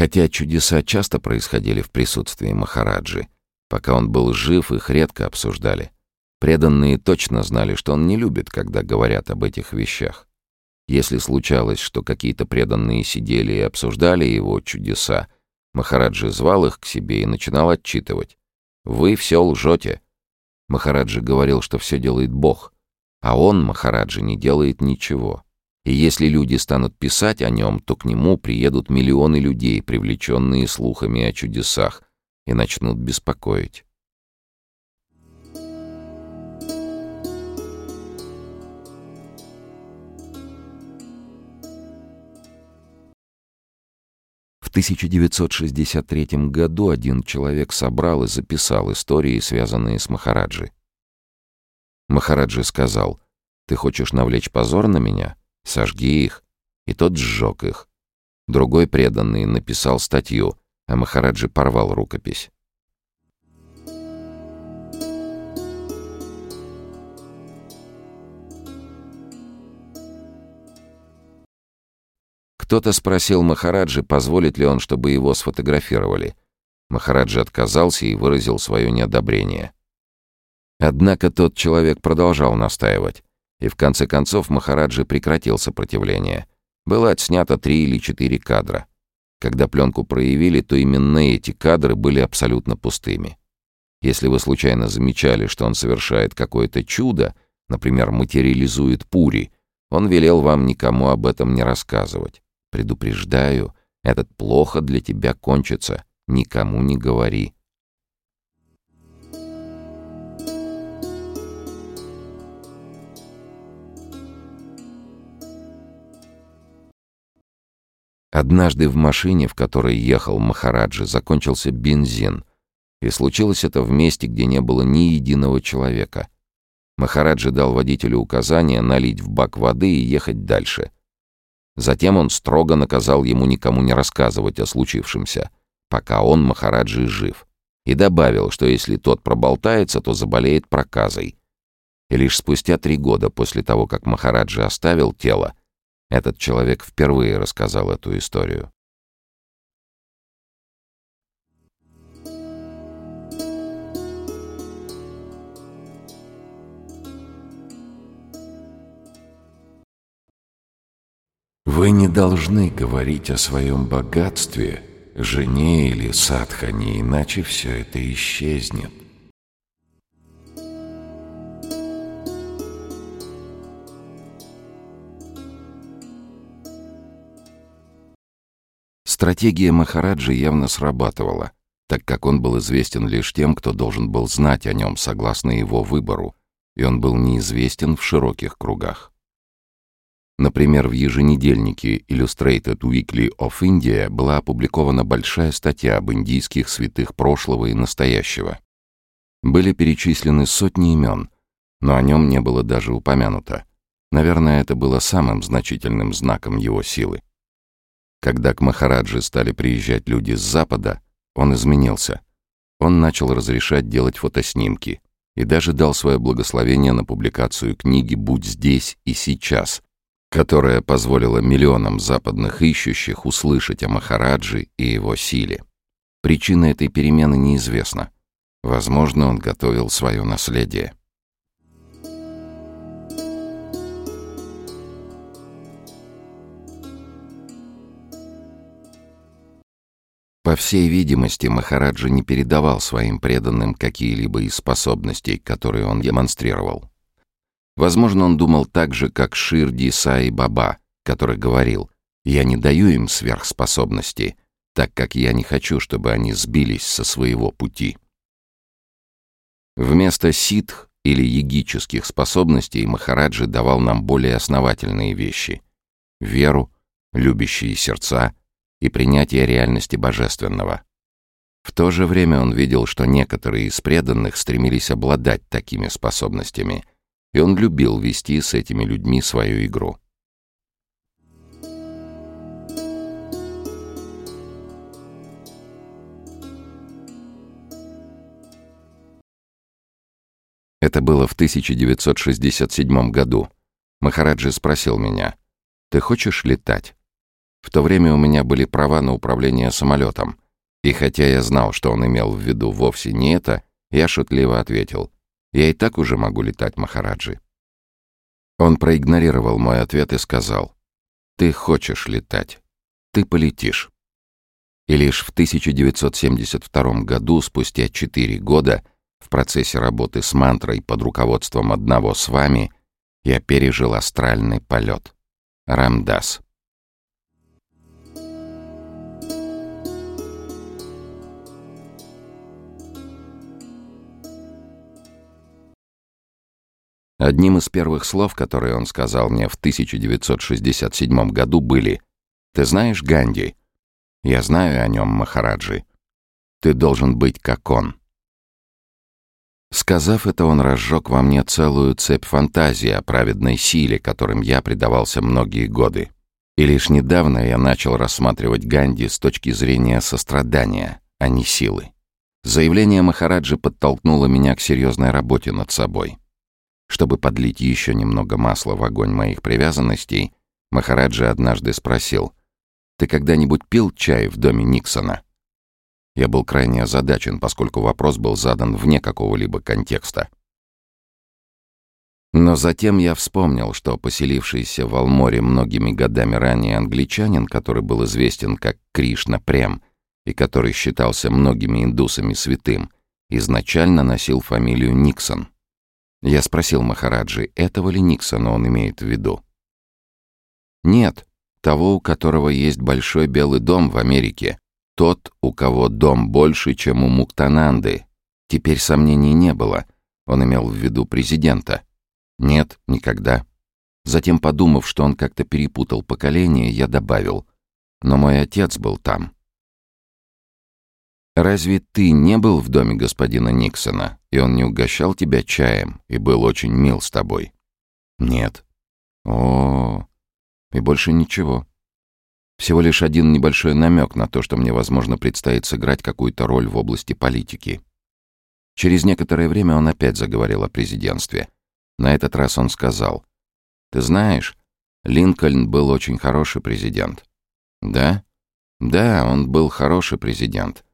Хотя чудеса часто происходили в присутствии Махараджи, пока он был жив, их редко обсуждали. Преданные точно знали, что он не любит, когда говорят об этих вещах. Если случалось, что какие-то преданные сидели и обсуждали его чудеса, Махараджи звал их к себе и начинал отчитывать. «Вы все лжете». Махараджи говорил, что все делает Бог, а он, Махараджи, не делает ничего. И если люди станут писать о нем, то к нему приедут миллионы людей, привлеченные слухами о чудесах, и начнут беспокоить. В 1963 году один человек собрал и записал истории, связанные с Махараджи. Махараджи сказал, «Ты хочешь навлечь позор на меня? Сожги их». И тот сжег их. Другой преданный написал статью, а Махараджи порвал рукопись. Кто-то спросил Махараджи, позволит ли он, чтобы его сфотографировали. Махараджи отказался и выразил свое неодобрение. Однако тот человек продолжал настаивать, и в конце концов Махараджи прекратил сопротивление. Было отснято три или четыре кадра. Когда пленку проявили, то именно эти кадры были абсолютно пустыми. Если вы случайно замечали, что он совершает какое-то чудо, например, материализует пури, он велел вам никому об этом не рассказывать. Предупреждаю, этот плохо для тебя кончится. Никому не говори. Однажды в машине, в которой ехал Махараджи, закончился бензин. И случилось это в месте, где не было ни единого человека. Махараджи дал водителю указание налить в бак воды и ехать дальше — Затем он строго наказал ему никому не рассказывать о случившемся, пока он, Махараджи, жив, и добавил, что если тот проболтается, то заболеет проказой. И лишь спустя три года после того, как Махараджи оставил тело, этот человек впервые рассказал эту историю. Вы не должны говорить о своем богатстве, жене или садхане, иначе все это исчезнет. Стратегия Махараджи явно срабатывала, так как он был известен лишь тем, кто должен был знать о нем согласно его выбору, и он был неизвестен в широких кругах. Например, в еженедельнике Illustrated Weekly of India была опубликована большая статья об индийских святых прошлого и настоящего. Были перечислены сотни имен, но о нем не было даже упомянуто. Наверное, это было самым значительным знаком его силы. Когда к Махараджи стали приезжать люди с Запада, он изменился. Он начал разрешать делать фотоснимки и даже дал свое благословение на публикацию книги «Будь здесь и сейчас», которая позволила миллионам западных ищущих услышать о Махараджи и его силе. Причина этой перемены неизвестна. Возможно, он готовил свое наследие. По всей видимости, Махараджа не передавал своим преданным какие-либо из способностей, которые он демонстрировал. Возможно, он думал так же, как Ширди Саи Баба, который говорил, «Я не даю им сверхспособности, так как я не хочу, чтобы они сбились со своего пути». Вместо ситх или егических способностей Махараджи давал нам более основательные вещи — веру, любящие сердца и принятие реальности божественного. В то же время он видел, что некоторые из преданных стремились обладать такими способностями — и он любил вести с этими людьми свою игру. Это было в 1967 году. Махараджи спросил меня, «Ты хочешь летать?» В то время у меня были права на управление самолетом. И хотя я знал, что он имел в виду вовсе не это, я шутливо ответил. «Я и так уже могу летать, Махараджи». Он проигнорировал мой ответ и сказал. «Ты хочешь летать. Ты полетишь». И лишь в 1972 году, спустя четыре года, в процессе работы с мантрой под руководством одного с вами, я пережил астральный полет. Рамдас. Одним из первых слов, которые он сказал мне в 1967 году, были «Ты знаешь Ганди?» «Я знаю о нем, Махараджи. Ты должен быть как он». Сказав это, он разжег во мне целую цепь фантазий о праведной силе, которым я предавался многие годы. И лишь недавно я начал рассматривать Ганди с точки зрения сострадания, а не силы. Заявление Махараджи подтолкнуло меня к серьезной работе над собой. Чтобы подлить еще немного масла в огонь моих привязанностей, Махараджи однажды спросил, «Ты когда-нибудь пил чай в доме Никсона?» Я был крайне озадачен, поскольку вопрос был задан вне какого-либо контекста. Но затем я вспомнил, что поселившийся в Алморе многими годами ранее англичанин, который был известен как Кришна Прем и который считался многими индусами святым, изначально носил фамилию Никсон. Я спросил Махараджи, этого ли Никсона он имеет в виду. «Нет, того, у которого есть большой белый дом в Америке. Тот, у кого дом больше, чем у Муктананды. Теперь сомнений не было. Он имел в виду президента. Нет, никогда. Затем, подумав, что он как-то перепутал поколение, я добавил. Но мой отец был там. Разве ты не был в доме господина Никсона, и он не угощал тебя чаем и был очень мил с тобой? Нет. О, -о, -о. и больше ничего. Всего лишь один небольшой намек на то, что мне, возможно, предстоит сыграть какую-то роль в области политики. Через некоторое время он опять заговорил о президентстве. На этот раз он сказал, «Ты знаешь, Линкольн был очень хороший президент». «Да? Да, он был хороший президент»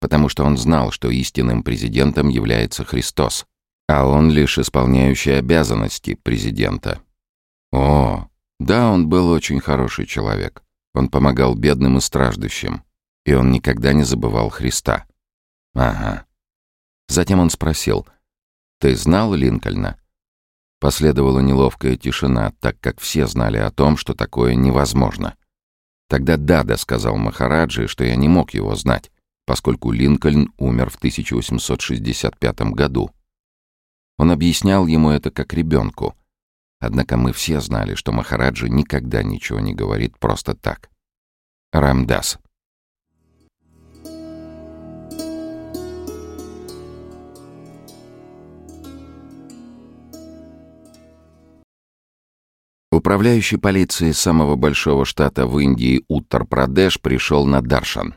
потому что он знал, что истинным президентом является Христос, а он лишь исполняющий обязанности президента. О, да, он был очень хороший человек. Он помогал бедным и страждущим, и он никогда не забывал Христа. Ага. Затем он спросил, «Ты знал Линкольна?» Последовала неловкая тишина, так как все знали о том, что такое невозможно. Тогда Дада сказал Махараджи, что я не мог его знать, поскольку Линкольн умер в 1865 году. Он объяснял ему это как ребенку. Однако мы все знали, что Махараджа никогда ничего не говорит просто так. Рамдас. Управляющий полицией самого большого штата в Индии Уттар-Прадеш пришел на Даршан.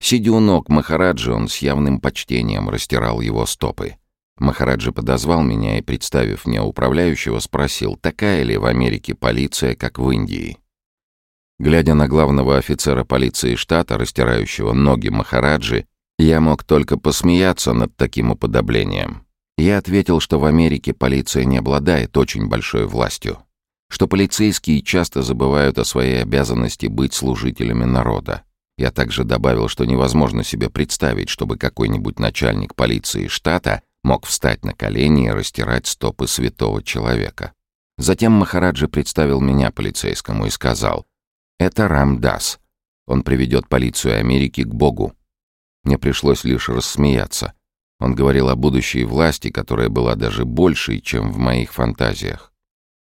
Сидя у ног Махараджи, он с явным почтением растирал его стопы. Махараджи подозвал меня и, представив мне управляющего, спросил, такая ли в Америке полиция, как в Индии. Глядя на главного офицера полиции штата, растирающего ноги Махараджи, я мог только посмеяться над таким уподоблением. Я ответил, что в Америке полиция не обладает очень большой властью, что полицейские часто забывают о своей обязанности быть служителями народа, я также добавил, что невозможно себе представить, чтобы какой-нибудь начальник полиции штата мог встать на колени и растирать стопы святого человека. Затем Махараджи представил меня полицейскому и сказал, «Это Рамдас. Он приведет полицию Америки к Богу». Мне пришлось лишь рассмеяться. Он говорил о будущей власти, которая была даже большей, чем в моих фантазиях.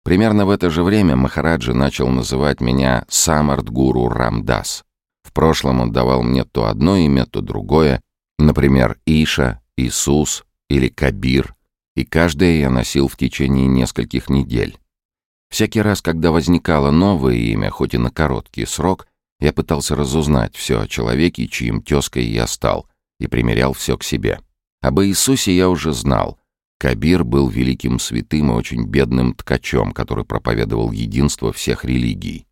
Примерно в это же время Махараджи начал называть меня Самарт-гуру Рамдас. В прошлом он давал мне то одно имя, то другое, например, Иша, Иисус или Кабир, и каждое я носил в течение нескольких недель. Всякий раз, когда возникало новое имя, хоть и на короткий срок, я пытался разузнать все о человеке, чьим тезкой я стал, и примерял все к себе. Об Иисусе я уже знал. Кабир был великим святым и очень бедным ткачом, который проповедовал единство всех религий.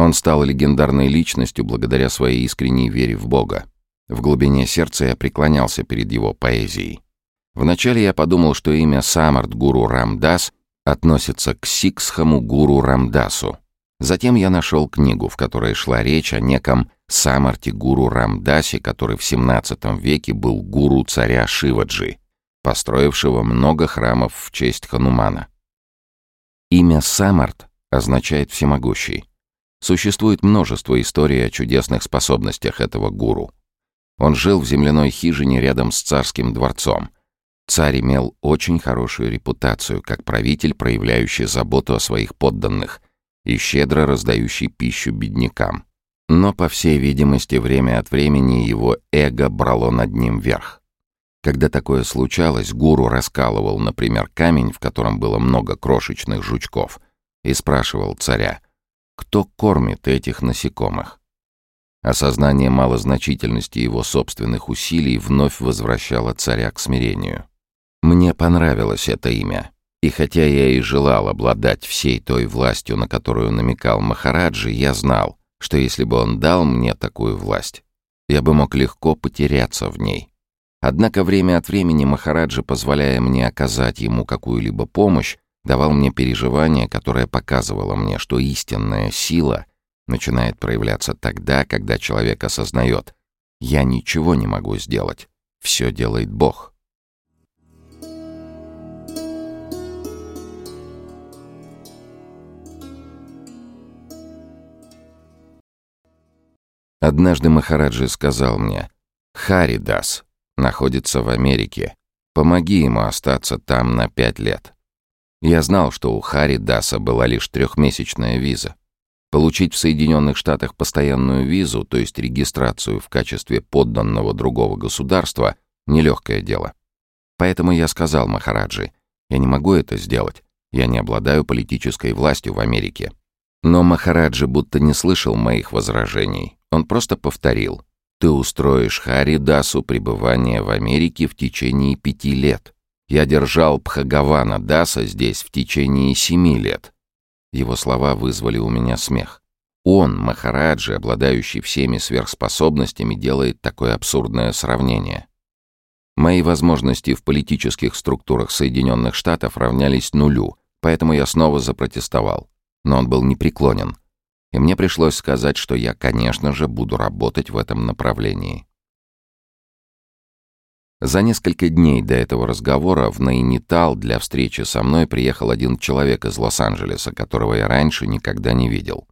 Он стал легендарной личностью благодаря своей искренней вере в Бога. В глубине сердца я преклонялся перед его поэзией. Вначале я подумал, что имя Самарт Гуру Рамдас относится к сиксхаму Гуру Рамдасу. Затем я нашел книгу, в которой шла речь о неком Самарте Гуру Рамдасе, который в XVII веке был гуру царя Шиваджи, построившего много храмов в честь Ханумана. Имя Самарт означает «всемогущий». Существует множество историй о чудесных способностях этого гуру. Он жил в земляной хижине рядом с царским дворцом. Царь имел очень хорошую репутацию, как правитель, проявляющий заботу о своих подданных и щедро раздающий пищу беднякам. Но, по всей видимости, время от времени его эго брало над ним верх. Когда такое случалось, гуру раскалывал, например, камень, в котором было много крошечных жучков, и спрашивал царя, кто кормит этих насекомых. Осознание малозначительности его собственных усилий вновь возвращало царя к смирению. Мне понравилось это имя, и хотя я и желал обладать всей той властью, на которую намекал Махараджи, я знал, что если бы он дал мне такую власть, я бы мог легко потеряться в ней. Однако время от времени Махараджи, позволяя мне оказать ему какую-либо помощь, давал мне переживание, которое показывало мне, что истинная сила начинает проявляться тогда, когда человек осознает «я ничего не могу сделать, все делает Бог». Однажды Махараджи сказал мне «Харидас находится в Америке. Помоги ему остаться там на пять лет». Я знал, что у Харидаса была лишь трехмесячная виза. Получить в Соединенных Штатах постоянную визу, то есть регистрацию в качестве подданного другого государства, нелегкое дело. Поэтому я сказал Махараджи, я не могу это сделать, я не обладаю политической властью в Америке. Но Махараджи будто не слышал моих возражений. Он просто повторил, ты устроишь Харидасу пребывание в Америке в течение пяти лет. Я держал Пхагавана Даса здесь в течение семи лет. Его слова вызвали у меня смех. Он, Махараджи, обладающий всеми сверхспособностями, делает такое абсурдное сравнение. Мои возможности в политических структурах Соединенных Штатов равнялись нулю, поэтому я снова запротестовал. Но он был непреклонен. И мне пришлось сказать, что я, конечно же, буду работать в этом направлении. За несколько дней до этого разговора в Найнитал для встречи со мной приехал один человек из Лос-Анджелеса, которого я раньше никогда не видел.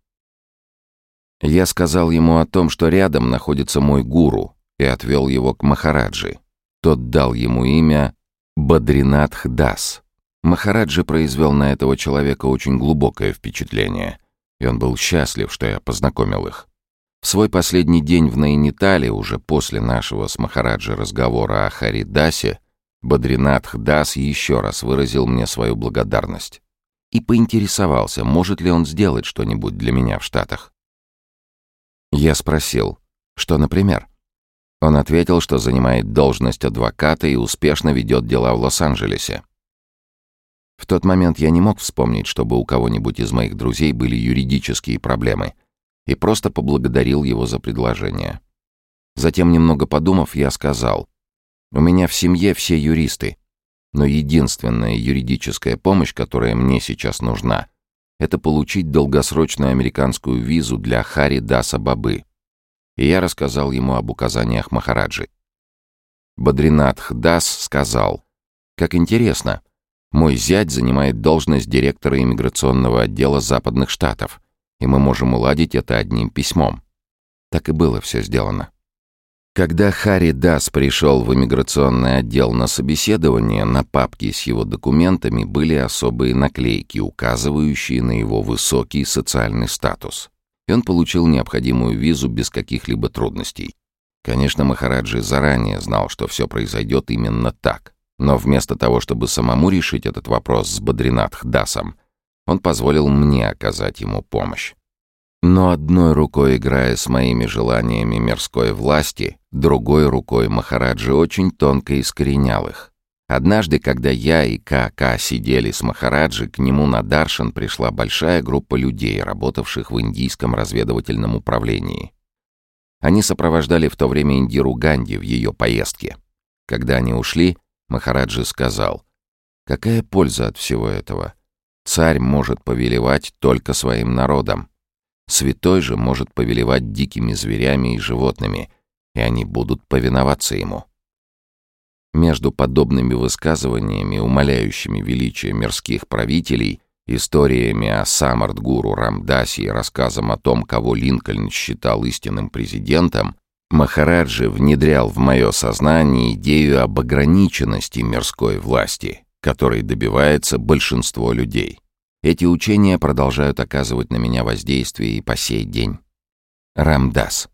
Я сказал ему о том, что рядом находится мой гуру, и отвел его к Махараджи. Тот дал ему имя Бадринатх Дас. Махараджи произвел на этого человека очень глубокое впечатление, и он был счастлив, что я познакомил их. Свой последний день в Найнитале, уже после нашего с Махараджи разговора о Харидасе, Бадринатх Дас еще раз выразил мне свою благодарность и поинтересовался, может ли он сделать что-нибудь для меня в Штатах. Я спросил, что, например? Он ответил, что занимает должность адвоката и успешно ведет дела в Лос-Анджелесе. В тот момент я не мог вспомнить, чтобы у кого-нибудь из моих друзей были юридические проблемы — и просто поблагодарил его за предложение. Затем, немного подумав, я сказал, «У меня в семье все юристы, но единственная юридическая помощь, которая мне сейчас нужна, это получить долгосрочную американскую визу для Хари Даса Бабы». И я рассказал ему об указаниях Махараджи. Бадринатх Дас сказал, «Как интересно, мой зять занимает должность директора иммиграционного отдела Западных Штатов» и мы можем уладить это одним письмом. Так и было все сделано. Когда Харри Дас пришел в иммиграционный отдел на собеседование, на папке с его документами были особые наклейки, указывающие на его высокий социальный статус. И он получил необходимую визу без каких-либо трудностей. Конечно, Махараджи заранее знал, что все произойдет именно так. Но вместо того, чтобы самому решить этот вопрос с Бадринатх Дасом, он позволил мне оказать ему помощь. Но одной рукой играя с моими желаниями мирской власти, другой рукой Махараджи очень тонко искоренял их. Однажды, когда я и Ка-Ка сидели с Махараджи, к нему на Даршан пришла большая группа людей, работавших в индийском разведывательном управлении. Они сопровождали в то время Индиру Ганди в ее поездке. Когда они ушли, Махараджи сказал, «Какая польза от всего этого? Царь может повелевать только своим народом. Святой же может повелевать дикими зверями и животными, и они будут повиноваться ему». Между подобными высказываниями, умоляющими величие мирских правителей, историями о Самардгуру Рамдасе и рассказом о том, кого Линкольн считал истинным президентом, Махараджи внедрял в мое сознание идею об ограниченности мирской власти, которой добивается большинство людей. Эти учения продолжают оказывать на меня воздействие и по сей день. Рамдас.